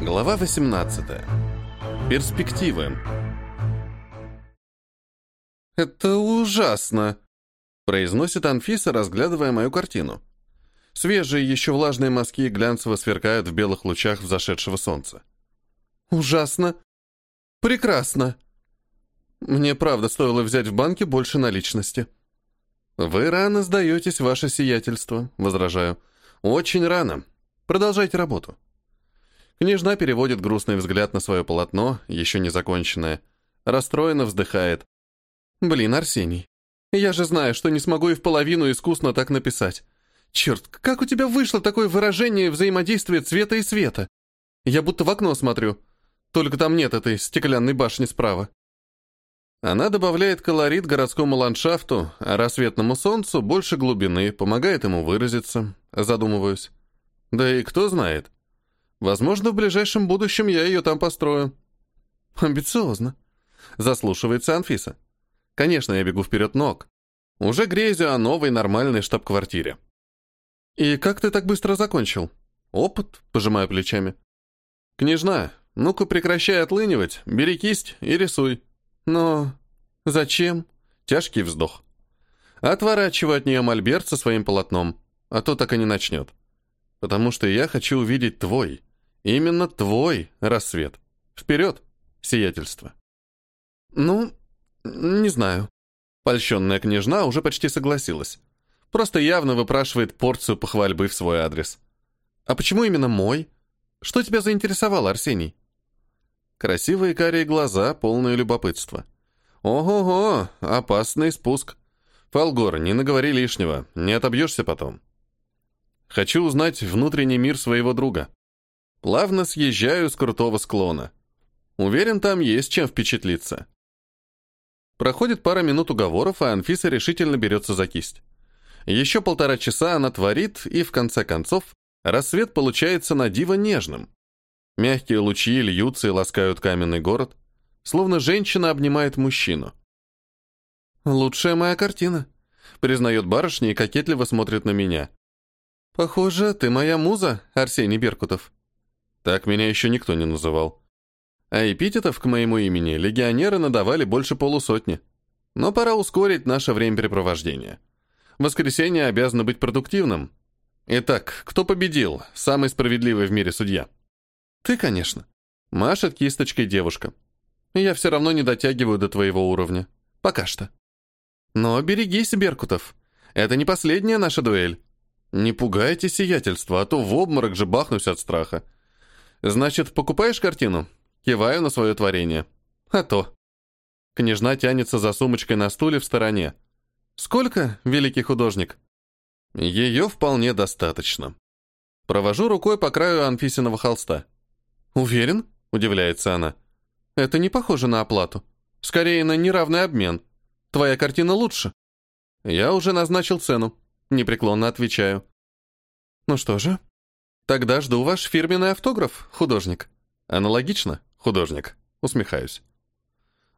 Глава 18. Перспективы. «Это ужасно!» — произносит Анфиса, разглядывая мою картину. Свежие, еще влажные мазки глянцево сверкают в белых лучах взошедшего солнца. «Ужасно! Прекрасно!» Мне правда стоило взять в банке больше наличности. «Вы рано сдаетесь, ваше сиятельство», — возражаю. «Очень рано. Продолжайте работу». Княжна переводит грустный взгляд на свое полотно, еще не законченное. Расстроенно вздыхает. «Блин, Арсений, я же знаю, что не смогу и в половину искусно так написать. Черт, как у тебя вышло такое выражение взаимодействия цвета и света? Я будто в окно смотрю. Только там нет этой стеклянной башни справа». Она добавляет колорит городскому ландшафту, а рассветному солнцу больше глубины, помогает ему выразиться, задумываюсь. Да и кто знает. Возможно, в ближайшем будущем я ее там построю. Амбициозно. Заслушивается Анфиса. Конечно, я бегу вперед ног. Уже грезю о новой нормальной штаб-квартире. «И как ты так быстро закончил?» «Опыт», — пожимаю плечами. «Княжна, ну-ка прекращай отлынивать, бери кисть и рисуй». Но зачем? Тяжкий вздох. Отворачиваю от нее мольберт со своим полотном, а то так и не начнет. Потому что я хочу увидеть твой, именно твой рассвет. Вперед, сиятельство. Ну, не знаю. Польщенная княжна уже почти согласилась. Просто явно выпрашивает порцию похвальбы в свой адрес. А почему именно мой? Что тебя заинтересовало, Арсений? Красивые карие глаза, полное любопытство. Ого-го, опасный спуск. Фалгор, не наговори лишнего, не отобьешься потом. Хочу узнать внутренний мир своего друга. Плавно съезжаю с крутого склона. Уверен, там есть чем впечатлиться. Проходит пара минут уговоров, а Анфиса решительно берется за кисть. Еще полтора часа она творит, и в конце концов рассвет получается на диво нежным. Мягкие лучи льются и ласкают каменный город, словно женщина обнимает мужчину. «Лучшая моя картина», — признает барышня и кокетливо смотрит на меня. «Похоже, ты моя муза, Арсений Беркутов». Так меня еще никто не называл. А эпитетов к моему имени легионеры надавали больше полусотни. Но пора ускорить наше времяпрепровождение. Воскресенье обязано быть продуктивным. Итак, кто победил? Самый справедливый в мире судья. «Ты, конечно». Машет кисточкой девушка. «Я все равно не дотягиваю до твоего уровня. Пока что». «Но берегись, Беркутов. Это не последняя наша дуэль. Не пугайте сиятельство, а то в обморок же бахнусь от страха. Значит, покупаешь картину?» Киваю на свое творение. «А то». Княжна тянется за сумочкой на стуле в стороне. «Сколько, великий художник?» Ее вполне достаточно. Провожу рукой по краю Анфисиного холста. «Уверен?» – удивляется она. «Это не похоже на оплату. Скорее, на неравный обмен. Твоя картина лучше». «Я уже назначил цену», – непреклонно отвечаю. «Ну что же, тогда жду ваш фирменный автограф, художник». «Аналогично, художник», – усмехаюсь.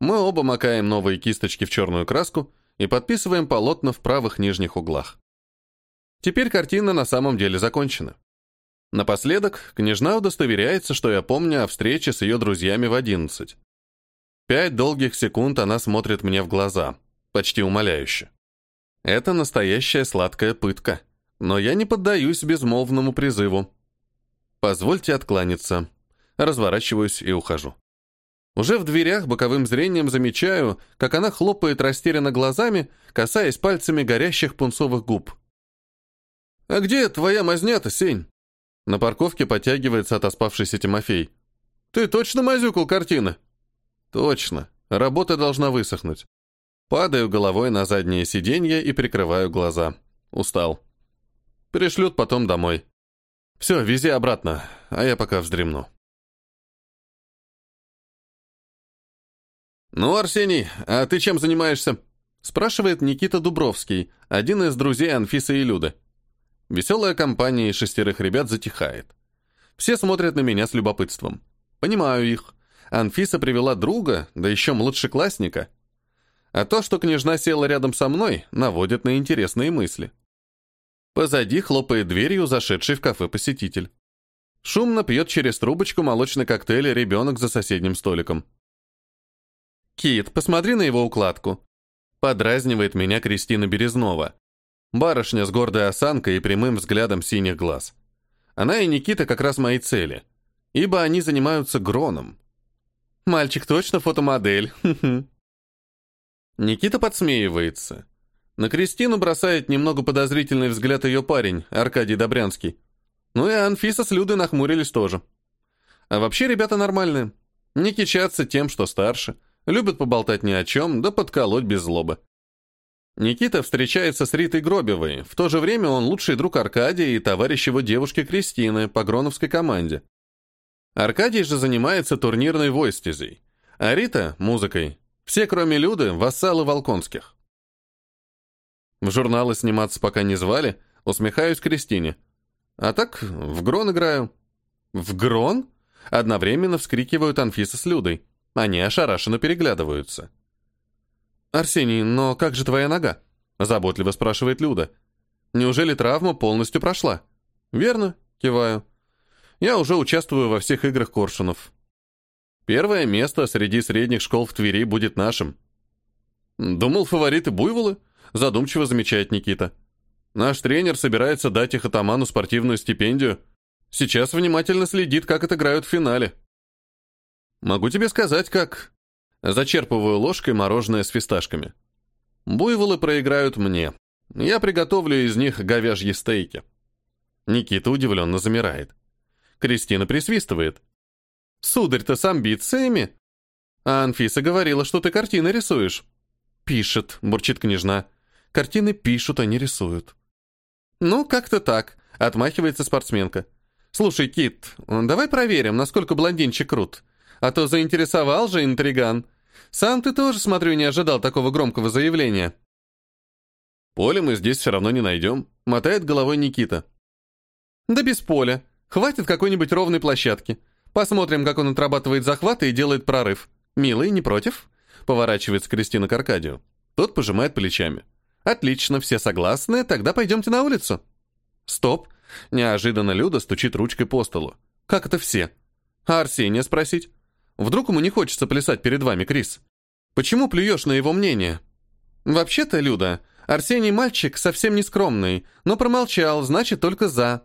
Мы оба макаем новые кисточки в черную краску и подписываем полотна в правых нижних углах. Теперь картина на самом деле закончена. Напоследок, княжна удостоверяется, что я помню о встрече с ее друзьями в одиннадцать. Пять долгих секунд она смотрит мне в глаза, почти умоляюще. Это настоящая сладкая пытка, но я не поддаюсь безмолвному призыву. Позвольте откланяться. Разворачиваюсь и ухожу. Уже в дверях боковым зрением замечаю, как она хлопает растерянно глазами, касаясь пальцами горящих пунцовых губ. «А где твоя мазня-то, Сень?» На парковке подтягивается отоспавшийся Тимофей. «Ты точно мазюкал картины?» «Точно. Работа должна высохнуть». Падаю головой на заднее сиденье и прикрываю глаза. Устал. Пришлют потом домой. Все, вези обратно, а я пока вздремну. «Ну, Арсений, а ты чем занимаешься?» спрашивает Никита Дубровский, один из друзей Анфисы и Люды. Веселая компания из шестерых ребят затихает. Все смотрят на меня с любопытством. Понимаю их. Анфиса привела друга, да еще младшеклассника. А то, что княжна села рядом со мной, наводит на интересные мысли. Позади хлопает дверью зашедший в кафе посетитель. Шумно пьет через трубочку молочный коктейль ребенок за соседним столиком. «Кит, посмотри на его укладку!» Подразнивает меня Кристина Березнова. Барышня с гордой осанкой и прямым взглядом синих глаз. Она и Никита как раз мои цели, ибо они занимаются гроном. Мальчик точно фотомодель. Никита подсмеивается. На Кристину бросает немного подозрительный взгляд ее парень, Аркадий Добрянский. Ну и Анфиса с Людой нахмурились тоже. А вообще ребята нормальные. Не кичатся тем, что старше. Любят поболтать ни о чем, да подколоть без злобы. Никита встречается с Ритой Гробевой. В то же время он лучший друг Аркадия и товарищ его девушки Кристины по гроновской команде. Аркадий же занимается турнирной войстезей, а Рита — музыкой. Все, кроме Люды, вассалы Волконских. В журналы сниматься пока не звали, усмехаюсь Кристине. А так, в Грон играю. В Грон? Одновременно вскрикивают Анфиса с Людой. Они ошарашенно переглядываются. «Арсений, но как же твоя нога?» Заботливо спрашивает Люда. «Неужели травма полностью прошла?» «Верно», киваю. «Я уже участвую во всех играх Коршунов. Первое место среди средних школ в Твери будет нашим». «Думал, фавориты Буйволы?» Задумчиво замечает Никита. Наш тренер собирается дать их атаману спортивную стипендию. Сейчас внимательно следит, как отыграют в финале. Могу тебе сказать, как... Зачерпываю ложкой мороженое с фисташками. Буйволы проиграют мне. Я приготовлю из них говяжьи стейки. Никита удивленно замирает. Кристина присвистывает. «Сударь-то с амбициями?» А Анфиса говорила, что ты картины рисуешь. «Пишет», — бурчит княжна. Картины пишут, а не рисуют. Ну, как-то так, отмахивается спортсменка. Слушай, Кит, давай проверим, насколько блондинчик крут. А то заинтересовал же интриган. Сам ты тоже, смотрю, не ожидал такого громкого заявления. Поле мы здесь все равно не найдем, мотает головой Никита. Да без поля. Хватит какой-нибудь ровной площадки. Посмотрим, как он отрабатывает захваты и делает прорыв. Милый, не против? Поворачивается Кристина к Аркадию. Тот пожимает плечами. Отлично, все согласны, тогда пойдемте на улицу. Стоп. Неожиданно Люда стучит ручкой по столу. Как это все? А Арсения спросить? Вдруг ему не хочется плясать перед вами, Крис? Почему плюешь на его мнение? Вообще-то, Люда, Арсений мальчик совсем не скромный, но промолчал, значит, только за.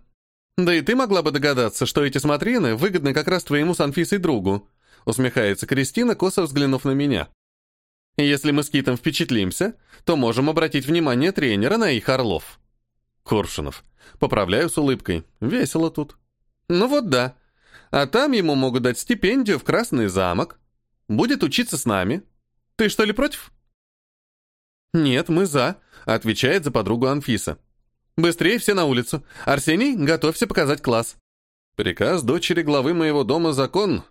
Да и ты могла бы догадаться, что эти смотрины выгодны как раз твоему с Анфисой другу. Усмехается Кристина, косо взглянув на меня. Если мы с Китом впечатлимся, то можем обратить внимание тренера на их орлов. Коршунов. Поправляю с улыбкой. Весело тут. Ну вот да. А там ему могут дать стипендию в Красный замок. Будет учиться с нами. Ты что ли против? Нет, мы за, отвечает за подругу Анфиса. Быстрее все на улицу. Арсений, готовься показать класс. Приказ дочери главы моего дома закон.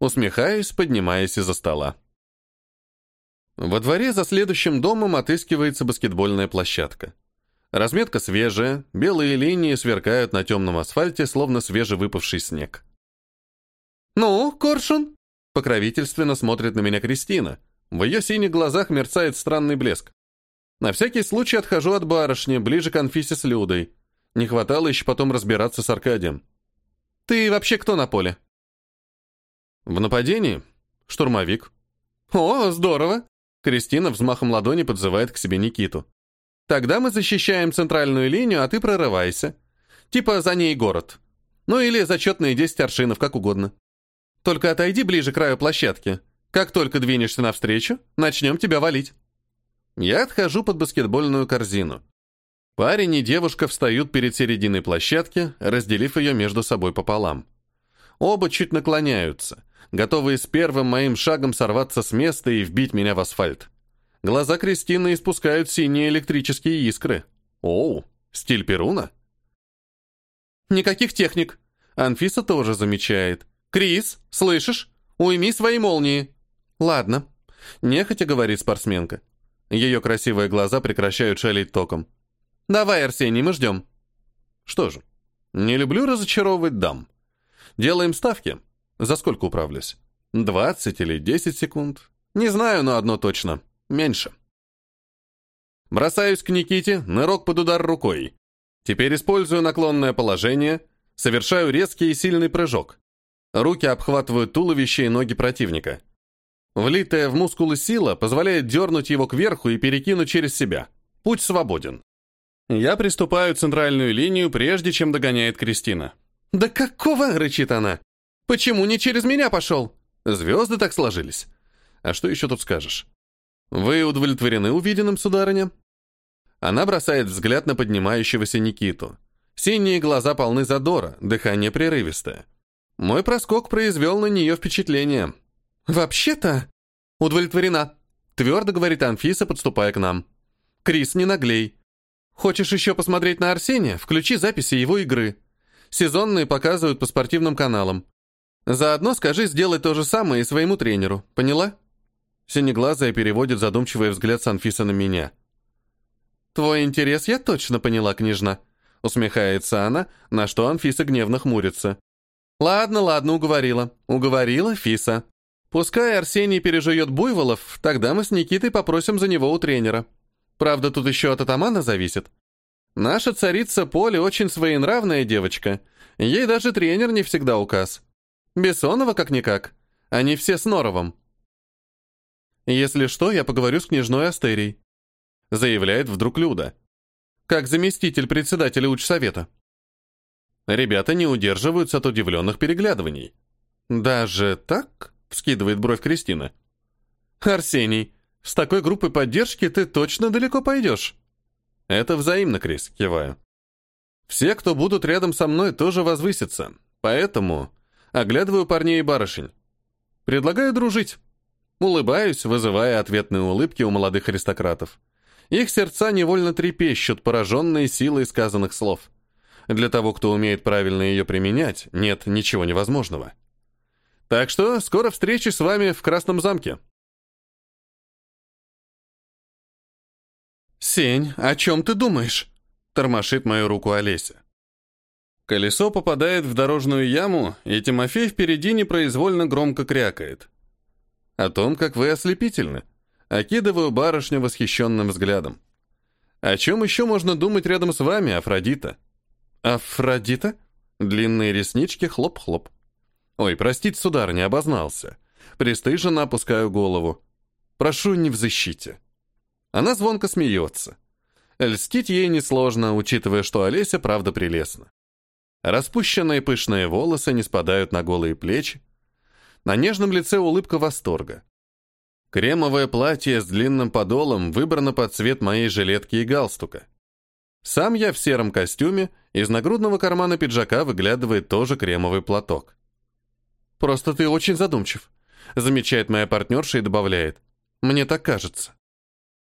Усмехаюсь, поднимаясь из-за стола. Во дворе за следующим домом отыскивается баскетбольная площадка. Разметка свежая, белые линии сверкают на темном асфальте, словно свежевыпавший снег. «Ну, Коршун?» Покровительственно смотрит на меня Кристина. В ее синих глазах мерцает странный блеск. На всякий случай отхожу от барышни, ближе к Анфисе с Людой. Не хватало еще потом разбираться с Аркадием. «Ты вообще кто на поле?» «В нападении? Штурмовик». «О, здорово!» Кристина взмахом ладони подзывает к себе Никиту. «Тогда мы защищаем центральную линию, а ты прорывайся. Типа за ней город. Ну или зачетные 10 аршинов, как угодно. Только отойди ближе к краю площадки. Как только двинешься навстречу, начнем тебя валить». Я отхожу под баскетбольную корзину. Парень и девушка встают перед серединой площадки, разделив ее между собой пополам. Оба чуть наклоняются — готовые с первым моим шагом сорваться с места и вбить меня в асфальт. Глаза Кристины испускают синие электрические искры. Оу, стиль Перуна? Никаких техник. Анфиса тоже замечает. Крис, слышишь? Уйми свои молнии. Ладно. Нехотя говорит спортсменка. Ее красивые глаза прекращают шалить током. Давай, Арсений, мы ждем. Что же, не люблю разочаровывать дам. Делаем ставки. За сколько управлюсь? 20 или 10 секунд? Не знаю, но одно точно. Меньше. Бросаюсь к Никите, нырок под удар рукой. Теперь использую наклонное положение. Совершаю резкий и сильный прыжок. Руки обхватывают туловище и ноги противника. Влитая в мускулы сила позволяет дернуть его кверху и перекинуть через себя. Путь свободен. Я приступаю центральную линию, прежде чем догоняет Кристина. «Да какого?» — рычит она. «Почему не через меня пошел?» Звезды так сложились. А что еще тут скажешь? Вы удовлетворены увиденным, сударыня? Она бросает взгляд на поднимающегося Никиту. Синие глаза полны задора, дыхание прерывистое. Мой проскок произвел на нее впечатление. «Вообще-то...» «Удовлетворена», — твердо говорит Анфиса, подступая к нам. «Крис, не наглей. Хочешь еще посмотреть на Арсения? Включи записи его игры. Сезонные показывают по спортивным каналам. Заодно скажи сделать то же самое и своему тренеру. Поняла?» Синеглазая переводит задумчивый взгляд с Анфиса на меня. «Твой интерес я точно поняла, княжна», — усмехается она, на что Анфиса гневно хмурится. «Ладно, ладно, уговорила. Уговорила Фиса. Пускай Арсений пережует буйволов, тогда мы с Никитой попросим за него у тренера. Правда, тут еще от атамана зависит. Наша царица Поля очень своенравная девочка. Ей даже тренер не всегда указ. Бессонова как-никак. Они все с Норовом. Если что, я поговорю с княжной Астерией. Заявляет вдруг Люда. Как заместитель председателя учсовета. Ребята не удерживаются от удивленных переглядываний. «Даже так?» — вскидывает бровь Кристина. «Арсений, с такой группой поддержки ты точно далеко пойдешь». «Это взаимно, Крис», — киваю. «Все, кто будут рядом со мной, тоже возвысятся. Поэтому оглядываю парней и барышень. Предлагаю дружить». Улыбаюсь, вызывая ответные улыбки у молодых аристократов. Их сердца невольно трепещут, пораженные силой сказанных слов. Для того, кто умеет правильно ее применять, нет ничего невозможного. Так что скоро встречи с вами в Красном замке. «Сень, о чем ты думаешь?» — тормошит мою руку Олеся. Колесо попадает в дорожную яму, и Тимофей впереди непроизвольно громко крякает. О том, как вы ослепительны. Окидываю барышню восхищенным взглядом. О чем еще можно думать рядом с вами, Афродита? Афродита? Длинные реснички хлоп-хлоп. Ой, простите, сударыня, обознался. Престыженно опускаю голову. Прошу не в защите. Она звонко смеется. Льстить ей несложно, учитывая, что Олеся правда прелестна. Распущенные пышные волосы не спадают на голые плечи. На нежном лице улыбка восторга. Кремовое платье с длинным подолом выбрано под цвет моей жилетки и галстука. Сам я в сером костюме, из нагрудного кармана пиджака выглядывает тоже кремовый платок. «Просто ты очень задумчив», — замечает моя партнерша и добавляет. «Мне так кажется».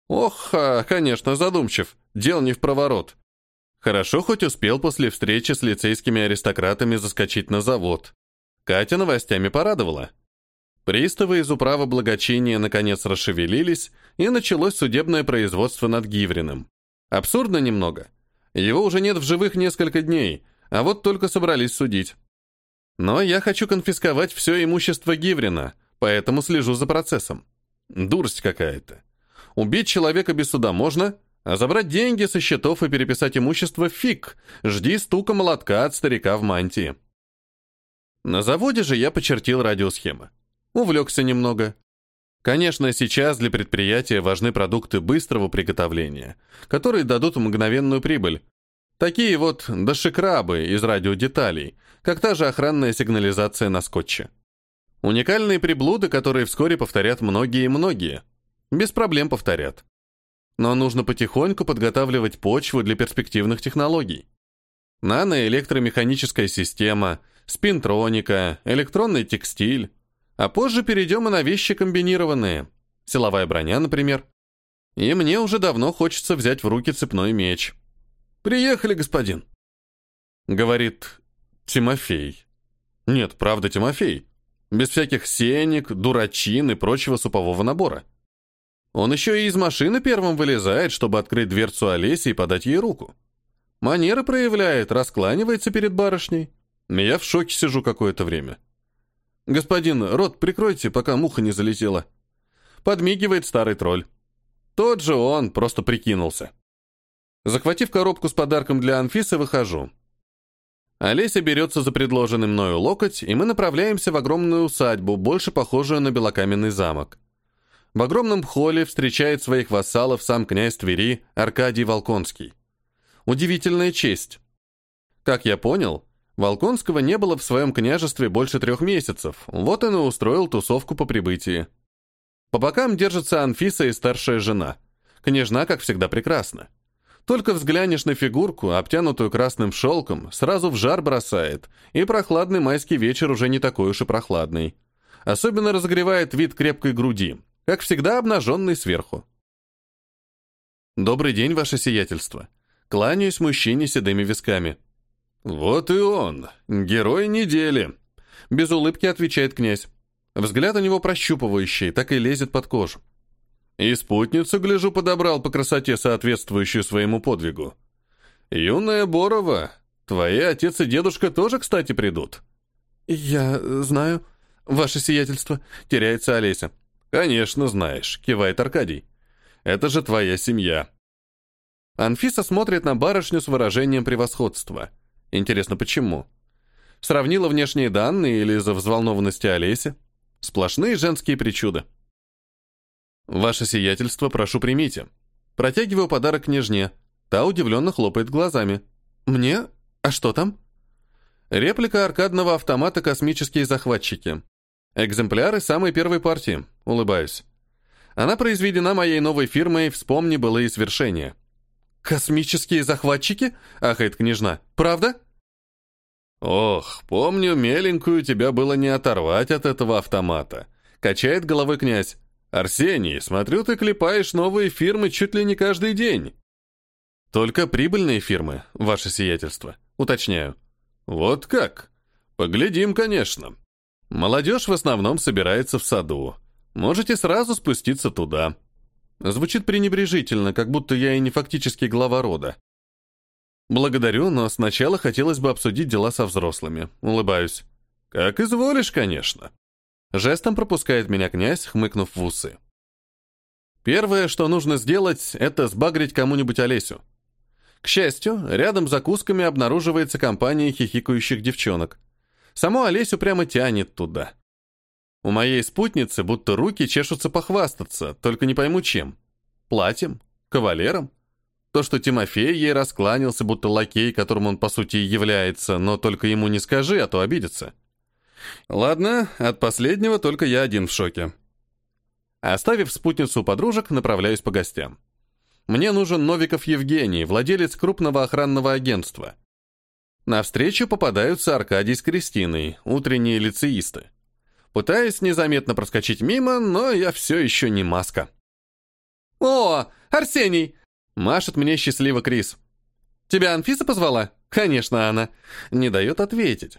«Ох, а, конечно, задумчив. Дел не в проворот. Хорошо хоть успел после встречи с лицейскими аристократами заскочить на завод. Катя новостями порадовала. Приставы из управы благочиния наконец расшевелились, и началось судебное производство над Гивриным. Абсурдно немного. Его уже нет в живых несколько дней, а вот только собрались судить. Но я хочу конфисковать все имущество Гиврина, поэтому слежу за процессом. Дурость какая-то. Убить человека без суда можно, а забрать деньги со счетов и переписать имущество фиг. Жди стука молотка от старика в мантии. На заводе же я почертил радиосхемы. Увлекся немного. Конечно, сейчас для предприятия важны продукты быстрого приготовления, которые дадут мгновенную прибыль. Такие вот дошикрабы из радиодеталей, как та же охранная сигнализация на скотче. Уникальные приблуды, которые вскоре повторят многие и многие. Без проблем повторят. Но нужно потихоньку подготавливать почву для перспективных технологий. Наноэлектромеханическая система, спинтроника, электронный текстиль, а позже перейдем и на вещи комбинированные. Силовая броня, например. И мне уже давно хочется взять в руки цепной меч. «Приехали, господин!» Говорит Тимофей. Нет, правда, Тимофей. Без всяких сенек, дурачин и прочего супового набора. Он еще и из машины первым вылезает, чтобы открыть дверцу Олеси и подать ей руку. Манеры проявляет, раскланивается перед барышней. Я в шоке сижу какое-то время. «Господин, рот прикройте, пока муха не залетела». Подмигивает старый тролль. Тот же он, просто прикинулся. Захватив коробку с подарком для Анфисы, выхожу. Олеся берется за предложенный мною локоть, и мы направляемся в огромную усадьбу, больше похожую на белокаменный замок. В огромном холле встречает своих вассалов сам князь Твери Аркадий Волконский. Удивительная честь. Как я понял, Волконского не было в своем княжестве больше трех месяцев, вот он и устроил тусовку по прибытии. По бокам держится Анфиса и старшая жена. Княжна, как всегда, прекрасна. Только взглянешь на фигурку, обтянутую красным шелком, сразу в жар бросает, и прохладный майский вечер уже не такой уж и прохладный. Особенно разогревает вид крепкой груди, как всегда обнаженный сверху. «Добрый день, ваше сиятельство!» Кланяюсь мужчине седыми висками. «Вот и он, герой недели!» Без улыбки отвечает князь. Взгляд у него прощупывающий, так и лезет под кожу. И спутницу, гляжу, подобрал по красоте, соответствующую своему подвигу. Юная Борова, твои отец и дедушка тоже, кстати, придут. Я знаю, ваше сиятельство, теряется Олеся. Конечно, знаешь, кивает Аркадий. Это же твоя семья. Анфиса смотрит на барышню с выражением превосходства. Интересно, почему? Сравнила внешние данные или из-за взволнованности Олеси? Сплошные женские причуды. «Ваше сиятельство, прошу примите». Протягиваю подарок княжне. Та удивленно хлопает глазами. «Мне? А что там?» Реплика аркадного автомата «Космические захватчики». Экземпляры самой первой партии. Улыбаюсь. Она произведена моей новой фирмой «Вспомни былые свершения». «Космические захватчики?» — ахает княжна. «Правда?» «Ох, помню, меленькую тебя было не оторвать от этого автомата», — качает головой князь. «Арсений, смотрю, ты клепаешь новые фирмы чуть ли не каждый день». «Только прибыльные фирмы, ваше сиятельство», уточняю. «Вот как? Поглядим, конечно. Молодежь в основном собирается в саду. Можете сразу спуститься туда». Звучит пренебрежительно, как будто я и не фактически глава рода. Благодарю, но сначала хотелось бы обсудить дела со взрослыми. Улыбаюсь. «Как изволишь, конечно». Жестом пропускает меня князь, хмыкнув в усы. Первое, что нужно сделать, это сбагрить кому-нибудь Олесю. К счастью, рядом с закусками обнаруживается компания хихикающих девчонок. Саму Олесю прямо тянет туда. У моей спутницы будто руки чешутся похвастаться, только не пойму чем. Платьем? Кавалером? То, что Тимофей ей раскланялся, будто лакей, которым он по сути и является, но только ему не скажи, а то обидится. Ладно, от последнего только я один в шоке. Оставив спутницу подружек, направляюсь по гостям. Мне нужен Новиков Евгений, владелец крупного охранного агентства. На встречу попадаются Аркадий с Кристиной, утренние лицеисты. Пытаюсь незаметно проскочить мимо, но я все еще не маска. «О, Арсений!» — машет мне счастливо Крис. «Тебя Анфиса позвала?» «Конечно, она». Не дает ответить.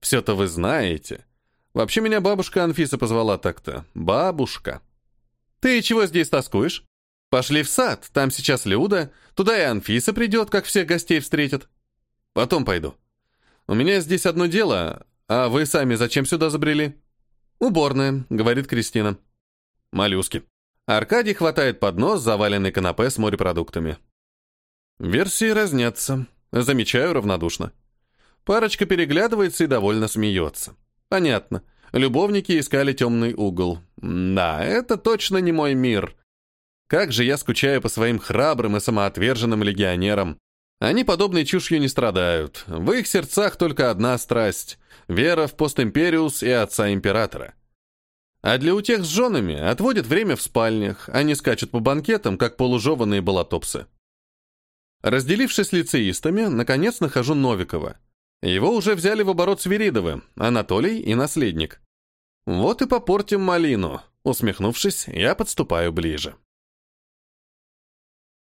Все-то вы знаете. Вообще меня бабушка Анфиса позвала так-то. Бабушка. Ты чего здесь тоскуешь? Пошли в сад, там сейчас Люда. Туда и Анфиса придет, как всех гостей встретит. Потом пойду. У меня здесь одно дело, а вы сами зачем сюда забрели? Уборная, говорит Кристина. Моллюски. Аркадий хватает поднос, заваленный канапе с морепродуктами. Версии разнятся. Замечаю равнодушно. Парочка переглядывается и довольно смеется. Понятно. Любовники искали темный угол. Да, это точно не мой мир. Как же я скучаю по своим храбрым и самоотверженным легионерам. Они подобной чушью не страдают. В их сердцах только одна страсть — вера в постимпериус и отца императора. А для утех с женами отводят время в спальнях, не скачут по банкетам, как полужеванные болотопсы. Разделившись с лицеистами, наконец нахожу Новикова. Его уже взяли в оборот Свиридовы, Анатолий и наследник. Вот и попортим малину. Усмехнувшись, я подступаю ближе.